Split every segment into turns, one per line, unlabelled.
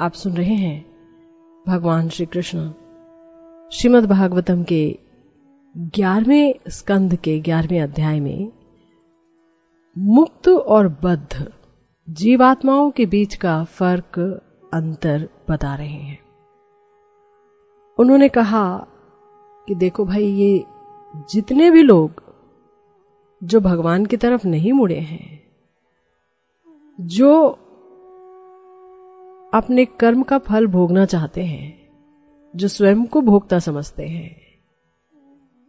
आप सुन रहे हैं भगवान श्री कृष्ण श्रीमद् भागवतम के ग्यारहवें स्कंद के ग्यारहवें अध्याय में, मुक्त और बद्ध जीवात्माओं के बीच का फ़र्क अंतर बता रहे हैं। उन्होंने कहा कि देखो भाई, ये जितने भी लोग जो भगवान की तरफ़ नहीं मुड़े हैं, जो अपने कर्म का फल भोगना चाहते हैं, जो स्वयं को भोगता समझते हैं।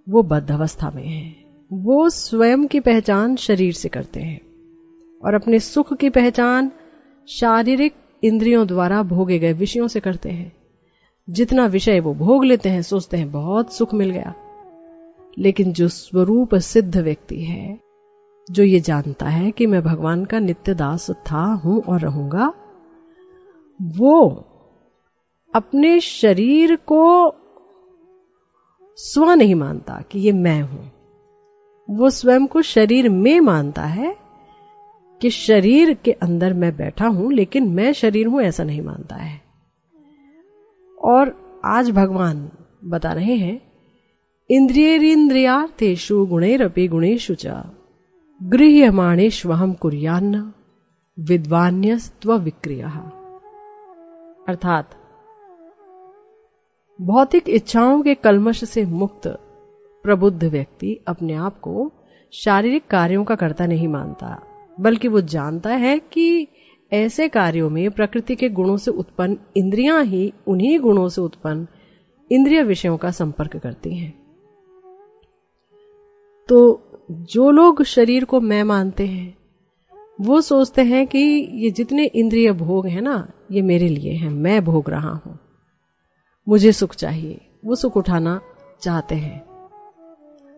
वो बद्ध अवस्था में है। वो स्वयं की पहचान शरीर से करते हैं और अपने सुख की पहचान शारीरिक इंद्रियों द्वारा भोगे गए विषयों से करते हैं। जितना विषय वो भोग लेते हैं, सोचते हैं, बहुत सुख मिल गया। लेकिन जो स्वरूप सिद्ध व्यक्ति है, जो ये जानता है कि मैं भगवान का नित्य दास था, हूँ और रहूँगा वो अपने शरीर को स्व नहीं मानता कि ये मैं हूँ। वो स्वयं को शरीर में मानता है कि शरीर के अंदर मैं बैठा हूँ, लेकिन मैं शरीर हूँ ऐसा नहीं मानता है। और आज भगवान बता रहे हैं इंद्रियरिंद्रियार्थेषु गुणैरपि गुणेशु च गृह्यमाणेष्वहम कुरियान्न विद्वान्यस्त्व विक्रिय अर्थात भौतिक इच्छाओं के कलमश से मुक्त, प्रबुद्ध व्यक्ति अपने आप को शारीरिक कार्यों का करता नहीं मानता, बल्कि वो जानता है कि ऐसे कार्यों में प्रकृति के गुणों से उत्पन्न इंद्रियाँ ही उन्हीं गुणों से उत्पन्न इंद्रिय विषयों का संपर्क करती हैं। तो जो लोग शरीर को मैं मानते हैं वो सोचते हैं कि ये जितने इंद्रिय भोग हैं ना, ये मेरे लिए हैं, मैं भोग रहा हूँ। मुझे सुख चाहिए, वो सुख उठाना चाहते हैं।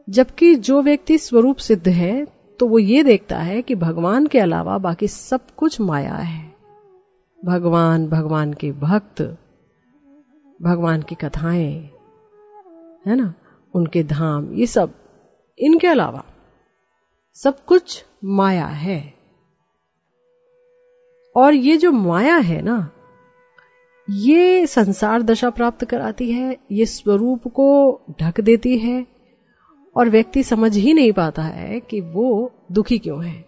जबकि जो व्यक्ति स्वरूप सिद्ध है तो वो ये देखता है कि भगवान के अलावा बाकी सब कुछ माया है। भगवान भगवान के भक्त, भगवान की कथाएँ, है ना? उनके धाम, ये सब, इनके अलावा सब कुछ माया है। और ये जो माया है ना, ये संसार दशा प्राप्त कराती है, ये स्वरूप को ढक देती है, और व्यक्ति समझ ही नहीं पाता है कि वो दुखी क्यों है।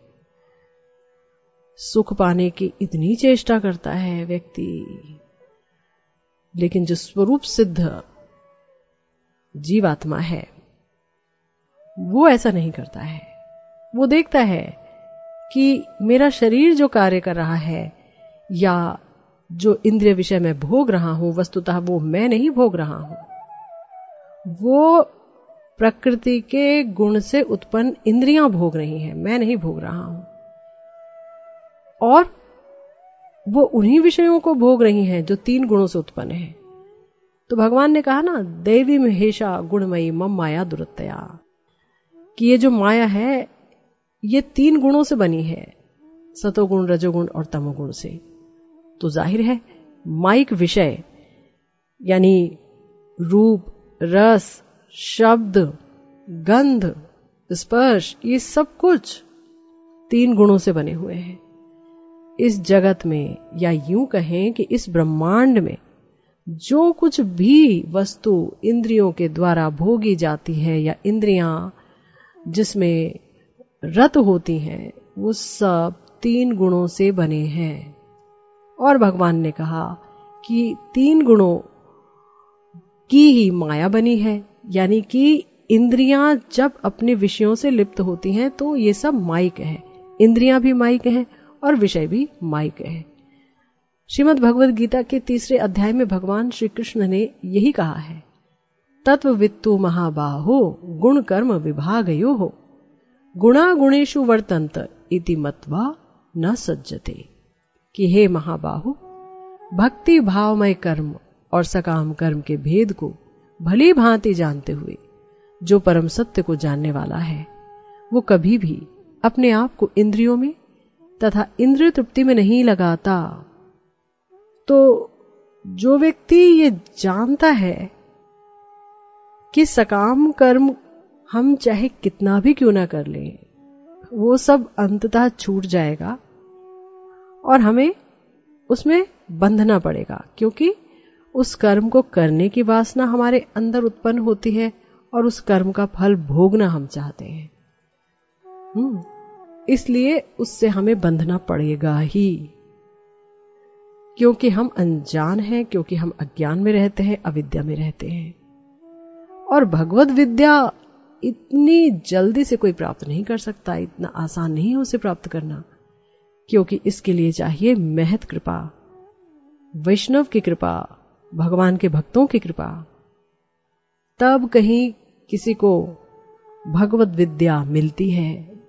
सुख पाने की इतनी चेष्टा करता है व्यक्ति, लेकिन जो स्वरूप सिद्ध जीवात्मा है, वो ऐसा नहीं करता है। वो देखता है कि मेरा शरीर जो कार्य कर रहा है या जो इंद्रिय विषय में भोग रहा हूँ, वस्तुतः वो मैं नहीं भोग रहा हूँ। वो प्रकृति के गुण से उत्पन्न इंद्रियाँ भोग रही हैं, मैं नहीं भोग रहा हूँ। और वो उन्हीं विषयों को भोग रही हैं जो तीन गुणों से उत्पन्न है। तो भगवान ने कहा ना, देवी महेशा गुणमयी मम माया दुरतया कि ये जो माया है ये तीन गुणों से बनी है, सतोगुण, रजोगुण और तमोगुण से। तो ज़ाहिर है, माइक विषय, यानी रूप, रस, शब्द, गंध, स्पर्श, ये सब कुछ तीन गुणों से बने हुए हैं। इस जगत में, या यूँ कहें कि इस ब्रह्मांड में, जो कुछ भी वस्तु इंद्रियों के द्वारा भोगी जाती है, या इंद्रियाँ, जिसमें रत होती हैं, वो सब तीन गुणों से बने हैं। और भगवान ने कहा कि तीन गुणों की ही माया बनी है, यानी कि इंद्रियाँ जब अपने विषयों से लिप्त होती हैं तो ये सब माइक है। इंद्रियाँ भी माइक हैं और विषय भी माइक है। श्रीमद भगवद गीता के तीसरे अध्याय में भगवान श्री कृष्ण ने यही कहा है तत्व वित्तु महाबाहो गुण कर्म विभाग यो हो गुणा गुणेशु वर्तंत इति मत्वा न सज्जते। कि हे महाबाहु भक्ति भावमय कर्म और सकाम कर्म के भेद को भली भांति जानते हुए, जो परम सत्य को जानने वाला है, वो कभी भी अपने आप को इंद्रियों में तथा इंद्रिय तृप्ति में नहीं लगाता। तो जो व्यक्ति ये जानता है कि सकाम कर्म हम चाहे कितना भी क्यों ना कर लें, वो सब अंततः छूट जाएगा और हमें उसमें बंधना पड़ेगा, क्योंकि उस कर्म को करने की वासना हमारे अंदर उत्पन्न होती है और उस कर्म का फल भोगना हम चाहते हैं। हम्म इसलिए उससे हमें बंधना पड़ेगा ही। क्योंकि हम अनजान हैं, क्योंकि हम अज्ञान में रहते हैं, अविद्या में रहते हैं। और भगवत विद्या इतनी जल्दी से कोई प्राप्त नहीं कर सकता, इतना आसान नहीं है उसे प्राप्त करना, क्योंकि इसके लिए चाहिए महत कृपा, वैष्णव की कृपा, भगवान के भक्तों की कृपा। तब कहीं किसी को भगवत विद्या मिलती है,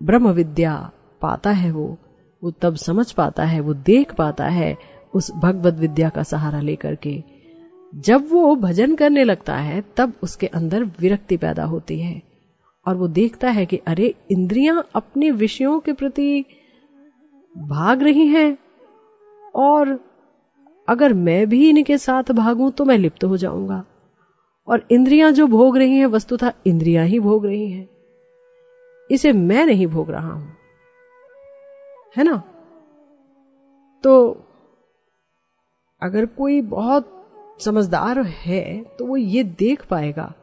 ब्रह्म विद्या पाता है वो वो तब समझ पाता है, वो देख पाता है उस भगवत विद्या का सहारा लेकर के। जब वो भजन करने लगता है, तब उसके अंदर विरक्ति पैदा होती है। और वो देखता है कि, अरे, इंद्रियाँ अपने विषयों के प्रति भाग रही हैं, और अगर मैं भी इनके साथ भागूं तो मैं लिप्त हो जाऊँगा। और इंद्रियाँ जो भोग रही हैं, वस्तुतः इंद्रियाँ ही भोग रही हैं। इसे मैं नहीं भोग रहा हूँ। है ना? तो अगर कोई बहुत समझदार है तो वो ये देख पाएगा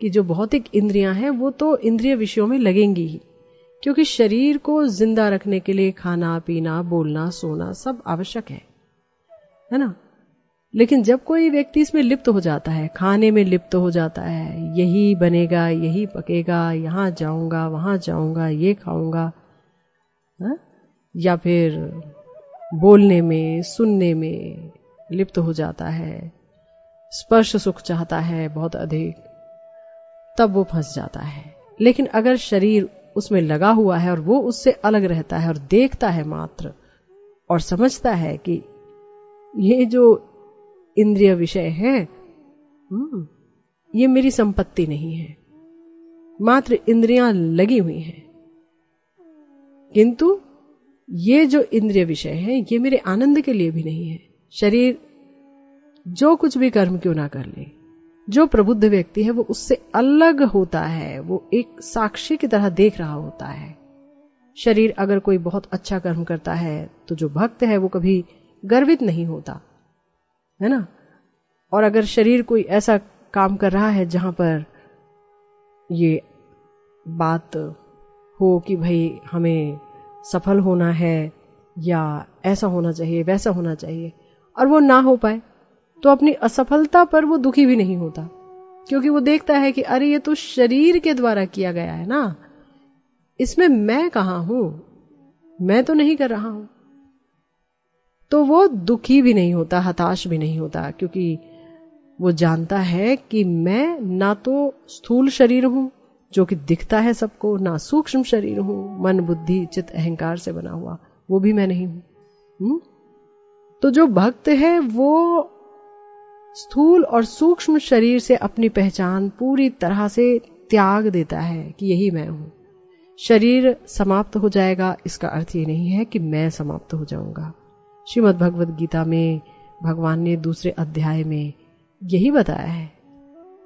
कि जो भौतिक इंद्रियाँ हैं, वो तो इंद्रिय विषयों में लगेंगी ही। क्योंकि शरीर को ज़िंदा रखने के लिए खाना, पीना, बोलना, सोना सब आवश्यक है। है ना? लेकिन जब कोई व्यक्ति इसमें लिप्त हो जाता है, खाने में लिप्त हो जाता है, यही बनेगा, यही पकेगा, यहाँ जाऊँगा, वहाँ जाऊँगा, ये खाऊँगा, हा? या फिर बोलने में, सुनने में लिप्त हो जाता है स्पर्श सुख चाहता है बहुत अधिक तब वो फंस जाता है। लेकिन अगर शरीर उसमें लगा हुआ है और वो उससे अलग रहता है और देखता है मात्र और समझता है कि ये जो इंद्रिय विषय है हम्म, ये मेरी संपत्ति नहीं है। मात्र इंद्रियाँ लगी हुई हैं। किंतु ये जो इंद्रिय विषय है ये मेरे आनंद के लिए भी नहीं है। शरीर जो कुछ भी कर्म क्यों ना कर ले? जो प्रबुद्ध व्यक्ति है, वो उससे अलग होता है। वो एक साक्षी की तरह देख रहा होता है। शरीर अगर कोई बहुत अच्छा कर्म करता है तो जो भक्त है, वो कभी गर्वित नहीं होता। है ना? और अगर शरीर कोई ऐसा काम कर रहा है, जहाँ पर ये बात हो कि भाई, हमें सफल होना है, या ऐसा होना चाहिए, वैसा होना चाहिए, और वो ना हो पाए तो अपनी असफलता पर वो दुखी भी नहीं होता, क्योंकि वो देखता है कि अरे ये तो शरीर के द्वारा किया गया है ना। इसमें मैं कहा हूँ? मैं तो नहीं कर रहा हूँ। तो वो दुखी भी नहीं होता, हताश भी नहीं होता, क्योंकि वो जानता है कि मैं ना तो स्थूल शरीर हूँ, जो कि दिखता है सबको, ना सूक्ष्म शरीर हूँ, मन, बुद्धि चित अहंकार से बना हुआ, वो भी मैं नहीं हूँ। हुँ? तो जो भक्त है, वो स्थूल और सूक्ष्म शरीर से अपनी पहचान पूरी तरह से त्याग देता है कि यही मैं हूँ। शरीर समाप्त हो जाएगा, इसका अर्थ ये नहीं है कि मैं समाप्त हो जाऊँगा। श्रीमद भगवद गीता में भगवान ने दूसरे अध्याय में यही बताया है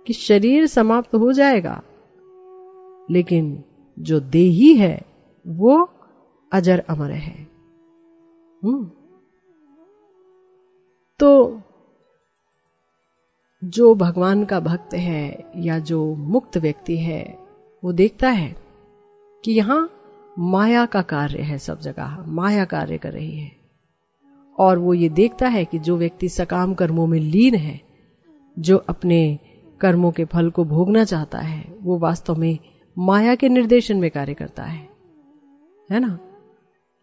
कि शरीर समाप्त हो जाएगा, लेकिन जो देही है, वो अजर अमर है। हम्म। तो जो भगवान का भक्त है या जो मुक्त व्यक्ति है, वो देखता है कि यहाँ माया का कार्य है सब जगह, माया कार्य कर रही है। और वो ये देखता है कि जो व्यक्ति सकाम कर्मों में लीन है, जो अपने कर्मों के फल को भोगना चाहता है, वो वास्तव में माया के निर्देशन में कार्य करता है। है ना?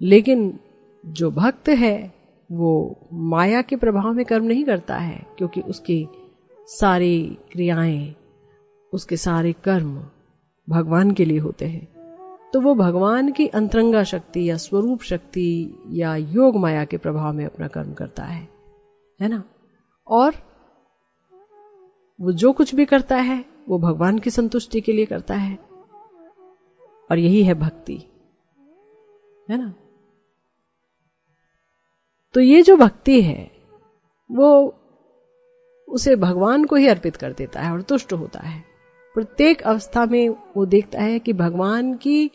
लेकिन जो भक्त है, वो माया के प्रभाव में कर्म नहीं करता है, क्योंकि उसकी सारी क्रियाएँ, उसके सारे कर्म भगवान के लिए होते हैं। तो वो भगवान की अंतरंगा शक्ति या स्वरूप शक्ति या योग माया के प्रभाव में अपना कर्म करता है है ना? और वो जो कुछ भी करता है, वो भगवान की संतुष्टि के लिए करता है। और यही है भक्ति, है ना? तो ये जो भक्ति है, वो उसे भगवान को ही अर्पित कर देता है और तुष्ट होता है। प्रत्येक अवस्था में वो देखता है कि भगवान की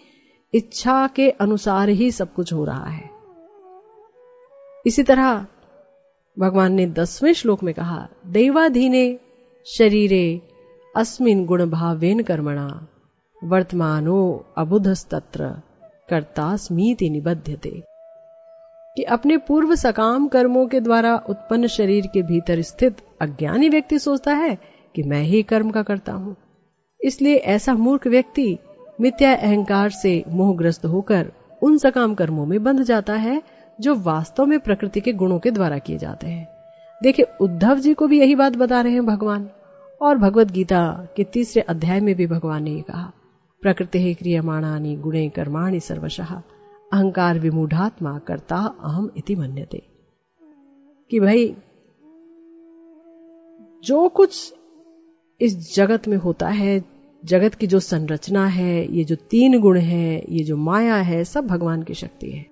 इच्छा के अनुसार ही सब कुछ हो रहा है। इसी तरह भगवान ने दसवें श्लोक में कहा, दैवाधीने शरीरे अस्मिन गुण भावेन कर्मणा, वर्तमानो अबुधस्तत्र कर्तास्मीति निबध्यते। कि अपने पूर्व सकाम कर्मों के द्वारा उत्पन्न शरीर के भीतर स्थित अज्ञानी व्यक्ति सोचता है कि मैं ही कर्म का करता हूँ। इसलिए ऐसा मूर्ख व्यक्ति मिथ्या अहंकार से मोहग्रस्त होकर उन सकाम कर्मों में बंध जाता है, जो वास्तव में प्रकृति के गुणों के द्वारा किए जाते हैं। देखिए, उद्धव जी को भी यही बात बता रहे हैं भगवान, और भगवत गीता के तीसरे अध्याय में भी भगवान ने कहा, प्रकृति ही क्रियमाणानी गुणे कर्माणी सर्वशः, अहंकार विमूढ़ात्मा करता अहम इति मन्यते। कि भाई जो कुछ इस जगत में होता है, जगत की जो संरचना है, ये जो तीन गुण है, ये जो माया है, सब भगवान की शक्ति है।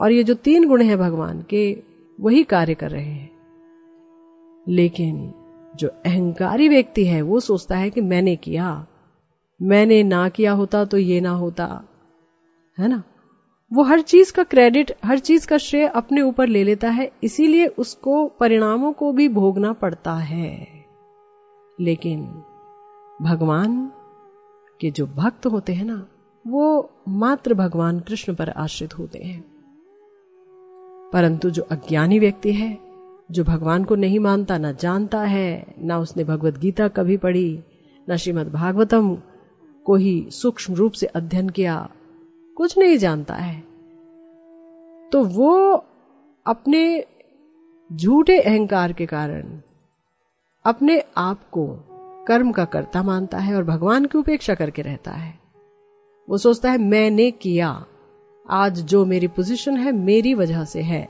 और ये जो तीन गुण है भगवान के, वही कार्य कर रहे हैं। लेकिन जो अहंकारी व्यक्ति है, वो सोचता है कि मैंने किया। मैंने ना किया होता तो ये ना होता। है ना? वो हर चीज़ का क्रेडिट, हर चीज़ का श्रेय अपने ऊपर ले लेता है, इसीलिए उसको, परिणामों को भी भोगना पड़ता है। लेकिन भगवान के जो भक्त होते हैं ना, वो मात्र भगवान कृष्ण पर आश्रित होते हैं। परंतु जो अज्ञानी व्यक्ति है, जो भगवान को नहीं मानता, ना जानता है, ना उसने भगवत गीता कभी पढ़ी, ना श्रीमद भागवतम को ही सूक्ष्म रूप से अध्ययन किया कुछ नहीं जानता है। तो वो अपने झूठे अहंकार के कारण अपने आप को कर्म का कर्ता मानता है और भगवान की उपेक्षा करके रहता है। वो सोचता है, मैंने किया। आज जो मेरी पोजीशन है, मेरी वजह से है।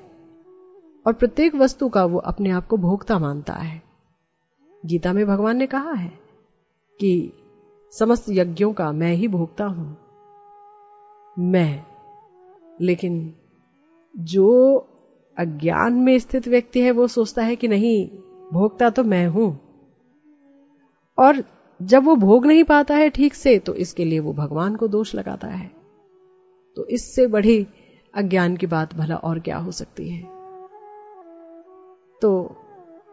और प्रत्येक वस्तु का वो अपने आप को भोगता मानता है। गीता में भगवान ने कहा है कि समस्त यज्ञों का मैं ही भोगता हूँ। मैं। लेकिन जो अज्ञान में स्थित व्यक्ति है, वो सोचता है कि नहीं, भोगता तो मैं हूँ। और जब वो भोग नहीं पाता है ठीक से तो इसके लिए वो भगवान को दोष लगाता है। तो इससे बड़ी अज्ञान की बात भला और क्या हो सकती है? तो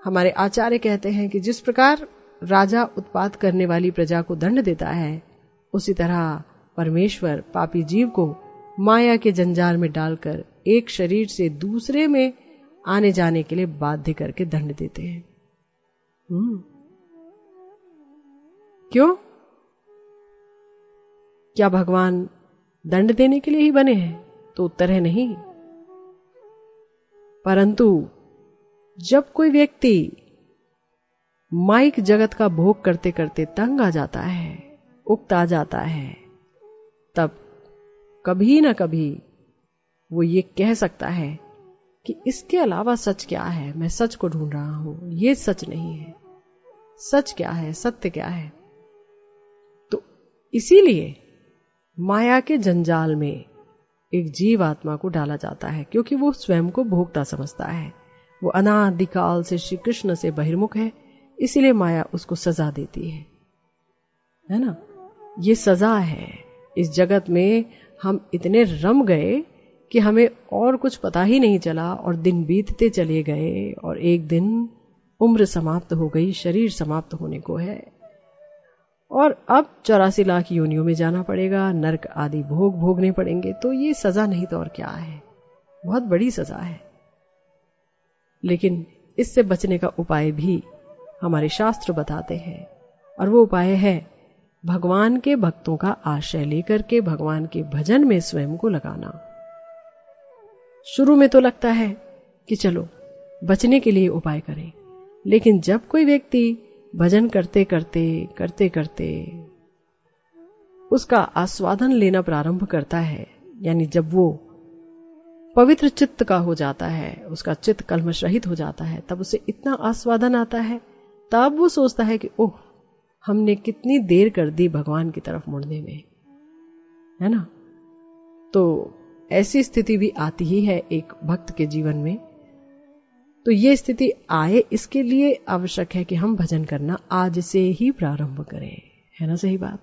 हमारे आचार्य कहते हैं कि जिस प्रकार राजा उत्पाद करने वाली प्रजा को दंड देता है, उसी तरह परमेश्वर पापी जीव को माया के जंजाल में डालकर एक शरीर से दूसरे में आने जाने के लिए बाध्य करके दंड देते हैं। हम्म। क्यों? क्या भगवान दंड देने के लिए ही बने हैं? तो उत्तर है नहीं। परंतु जब कोई व्यक्ति माइक जगत का भोग करते करते तंग आ जाता है, उक्त आ जाता है तब कभी ना कभी वो ये कह सकता है कि इसके अलावा सच क्या है? मैं सच को ढूंढ रहा हूँ। ये सच नहीं है। सच क्या है? सत्य क्या है? तो इसीलिए माया के जंजाल में एक जीव आत्मा को डाला जाता है, क्योंकि वो स्वयं को भोगता समझता है। वो अनादिकाल से श्री कृष्ण से बहिर्मुख है, इसीलिए माया उसको सजा देती है। है ना? ये सजा है। इस जगत में हम इतने रम गए कि हमें और कुछ पता ही नहीं चला और दिन बीतते चले गए और एक दिन उम्र समाप्त हो गई, शरीर समाप्त होने को है। और अब चौरासी लाख योनियों में जाना पड़ेगा, नरक आदि भोग भोगने पड़ेंगे। तो ये सजा नहीं तो और क्या है? बहुत बड़ी सजा है। लेकिन इससे बचने का उपाय भी हमारे शास्त्र बताते हैं। और वो उपाय है भगवान के भक्तों का आश्रय लेकर के भगवान के भजन में स्वयं को लगाना। शुरू में तो लगता है कि चलो, बचने के लिए उपाय करें। लेकिन जब कोई व्यक्ति भजन करते करते करते करते उसका आस्वादन लेना प्रारंभ करता है, यानी जब वो पवित्र चित्त का हो जाता है, उसका चित्त कलमश रहित हो जाता है, तब उसे इतना आस्वादन आता है, तब वो सोचता है कि, ओह हमने कितनी देर कर दी भगवान की तरफ़ मुड़ने में। है ना? तो ऐसी स्थिति भी आती ही है एक भक्त के जीवन में। तो ये स्थिति आए इसके लिए आवश्यक है कि हम भजन करना आज से ही प्रारंभ करें। है ना सही बात?